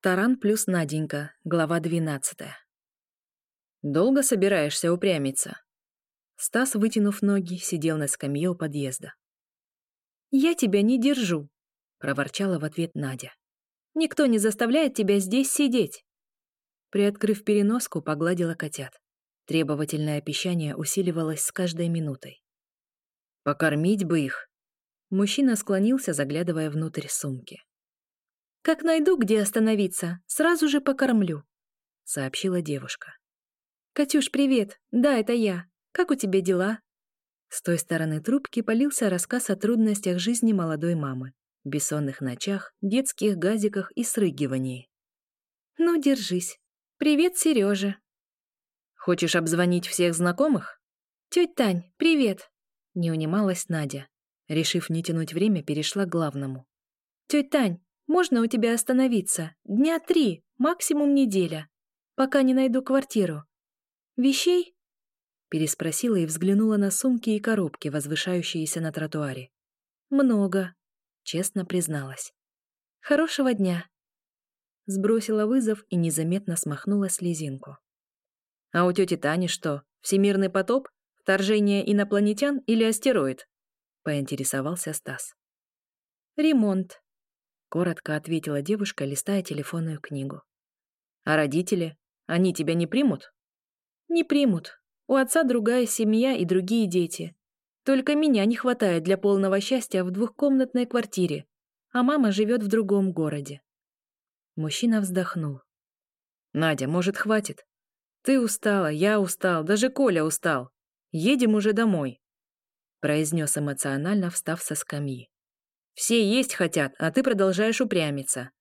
Таран плюс Наденька, глава 12. «Долго собираешься упрямиться?» Стас, вытянув ноги, сидел на скамье у подъезда. «Я тебя не держу», — проворчала в ответ Надя. «Никто не заставляет тебя здесь сидеть». Приоткрыв переноску, погладила котят. Требовательное пищание усиливалось с каждой минутой. «Покормить бы их!» Мужчина склонился, заглядывая внутрь сумки. «Как найду, где остановиться, сразу же покормлю», — сообщила девушка. «Катюш, привет! Да, это я. Как у тебя дела?» С той стороны трубки полился рассказ о трудностях жизни молодой мамы, бессонных ночах, детских газиках и срыгивании. «Ну, держись. Привет, Сережа. «Хочешь обзвонить всех знакомых?» «Тёть Тань, привет!» Не унималась Надя. Решив не тянуть время, перешла к главному. «Тёть Тань, можно у тебя остановиться? Дня три, максимум неделя, пока не найду квартиру. Вещей?» Переспросила и взглянула на сумки и коробки, возвышающиеся на тротуаре. «Много», — честно призналась. «Хорошего дня». Сбросила вызов и незаметно смахнула слезинку. «А у тети Тани что, всемирный потоп? Вторжение инопланетян или астероид?» — поинтересовался Стас. «Ремонт», — коротко ответила девушка, листая телефонную книгу. «А родители? Они тебя не примут?» «Не примут. У отца другая семья и другие дети. Только меня не хватает для полного счастья в двухкомнатной квартире, а мама живет в другом городе». Мужчина вздохнул. «Надя, может, хватит? Ты устала, я устал, даже Коля устал. Едем уже домой», — произнес эмоционально, встав со скамьи. Все есть хотят, а ты продолжаешь упрямиться.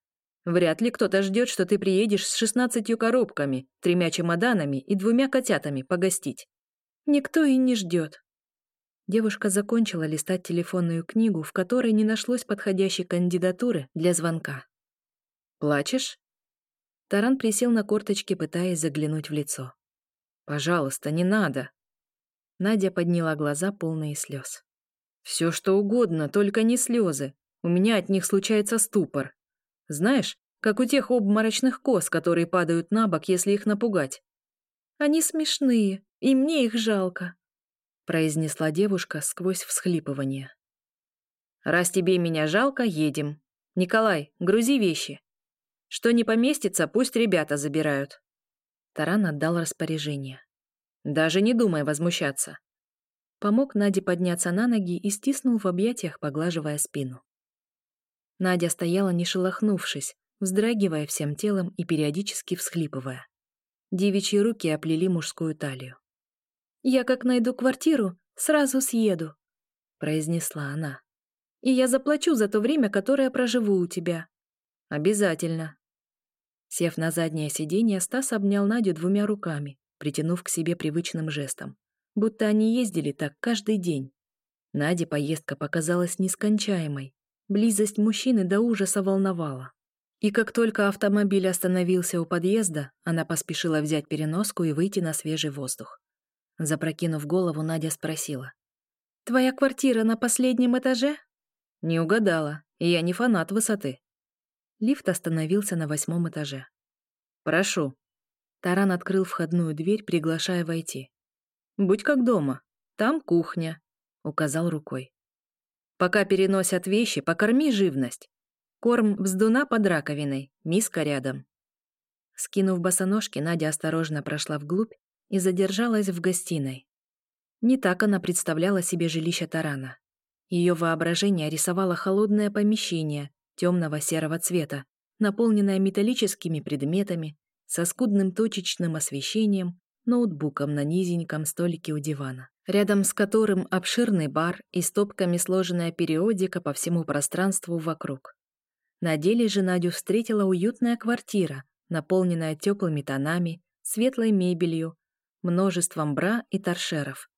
Вряд ли кто-то ждет, что ты приедешь с шестнадцатью коробками, тремя чемоданами и двумя котятами погостить. Никто и не ждет. Девушка закончила листать телефонную книгу, в которой не нашлось подходящей кандидатуры для звонка. «Плачешь?» Таран присел на корточки, пытаясь заглянуть в лицо. «Пожалуйста, не надо!» Надя подняла глаза, полные слез. Все что угодно, только не слезы. У меня от них случается ступор. Знаешь, как у тех обморочных коз, которые падают на бок, если их напугать. Они смешные, и мне их жалко, произнесла девушка сквозь всхлипывание. Раз тебе меня жалко, едем. Николай, грузи вещи. Что не поместится, пусть ребята забирают. Таран отдал распоряжение. Даже не думай возмущаться. Помог Наде подняться на ноги и стиснул в объятиях, поглаживая спину. Надя стояла, не шелохнувшись, вздрагивая всем телом и периодически всхлипывая. Девичьи руки оплели мужскую талию. «Я как найду квартиру, сразу съеду», — произнесла она. «И я заплачу за то время, которое проживу у тебя». «Обязательно». Сев на заднее сиденье, Стас обнял Надю двумя руками, притянув к себе привычным жестом будто они ездили так каждый день. Наде поездка показалась нескончаемой. Близость мужчины до ужаса волновала. И как только автомобиль остановился у подъезда, она поспешила взять переноску и выйти на свежий воздух. Запрокинув голову, Надя спросила. «Твоя квартира на последнем этаже?» Не угадала, я не фанат высоты. Лифт остановился на восьмом этаже. «Прошу». Таран открыл входную дверь, приглашая войти. «Будь как дома. Там кухня», — указал рукой. «Пока переносят вещи, покорми живность. Корм вздуна под раковиной, миска рядом». Скинув босоножки, Надя осторожно прошла вглубь и задержалась в гостиной. Не так она представляла себе жилище Тарана. Ее воображение рисовало холодное помещение темного серого цвета, наполненное металлическими предметами, со скудным точечным освещением ноутбуком на низеньком столике у дивана, рядом с которым обширный бар и стопками сложенная периодика по всему пространству вокруг. На деле же Надю встретила уютная квартира, наполненная теплыми тонами, светлой мебелью, множеством бра и торшеров.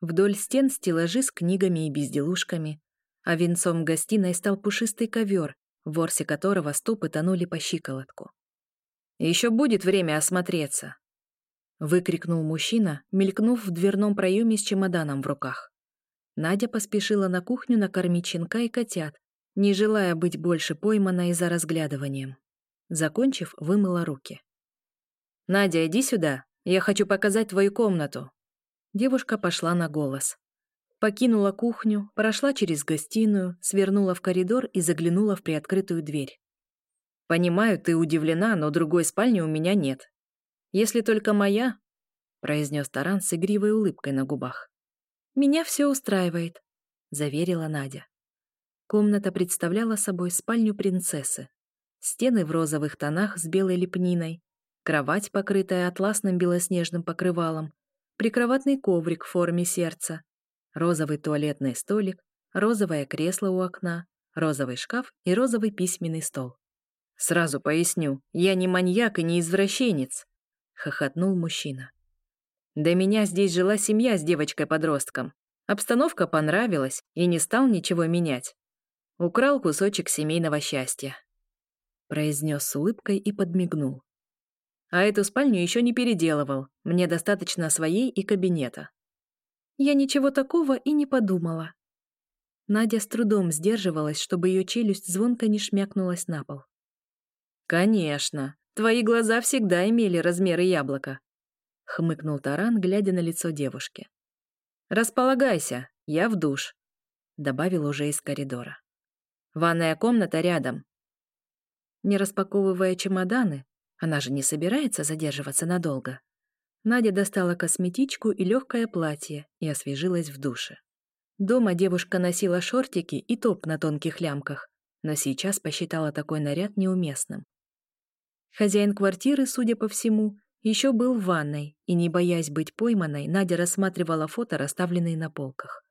Вдоль стен стеллажи с книгами и безделушками, а венцом гостиной стал пушистый ковер, в ворсе которого стопы тонули по щиколотку. «Еще будет время осмотреться», выкрикнул мужчина, мелькнув в дверном проеме с чемоданом в руках. Надя поспешила на кухню накормить щенка и котят, не желая быть больше пойманной за разглядыванием. Закончив, вымыла руки. «Надя, иди сюда. Я хочу показать твою комнату». Девушка пошла на голос. Покинула кухню, прошла через гостиную, свернула в коридор и заглянула в приоткрытую дверь. «Понимаю, ты удивлена, но другой спальни у меня нет. Если только моя», — произнес Таран с игривой улыбкой на губах. «Меня все устраивает», — заверила Надя. Комната представляла собой спальню принцессы. Стены в розовых тонах с белой лепниной, кровать, покрытая атласным белоснежным покрывалом, прикроватный коврик в форме сердца, розовый туалетный столик, розовое кресло у окна, розовый шкаф и розовый письменный стол. «Сразу поясню, я не маньяк и не извращенец», — хохотнул мужчина. «До меня здесь жила семья с девочкой-подростком. Обстановка понравилась и не стал ничего менять. Украл кусочек семейного счастья», — произнес с улыбкой и подмигнул. «А эту спальню еще не переделывал, мне достаточно своей и кабинета. Я ничего такого и не подумала. Надя с трудом сдерживалась, чтобы ее челюсть звонко не шмякнулась на пол. «Конечно, твои глаза всегда имели размеры яблока», — хмыкнул Таран, глядя на лицо девушки. «Располагайся, я в душ», — добавил уже из коридора. «Ванная комната рядом». Не распаковывая чемоданы, она же не собирается задерживаться надолго, Надя достала косметичку и легкое платье и освежилась в душе. Дома девушка носила шортики и топ на тонких лямках, но сейчас посчитала такой наряд неуместным. Хозяин квартиры, судя по всему, еще был в ванной, и, не боясь быть пойманной, Надя рассматривала фото, расставленные на полках.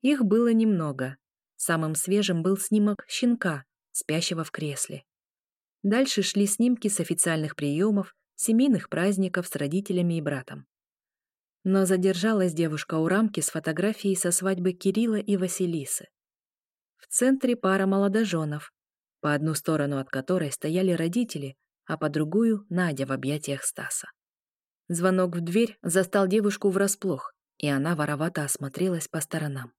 Их было немного. Самым свежим был снимок щенка, спящего в кресле. Дальше шли снимки с официальных приемов, семейных праздников с родителями и братом. Но задержалась девушка у рамки с фотографией со свадьбы Кирилла и Василисы. В центре пара молодоженов, по одну сторону от которой стояли родители, а по другую — Надя в объятиях Стаса. Звонок в дверь застал девушку врасплох, и она воровато осмотрелась по сторонам.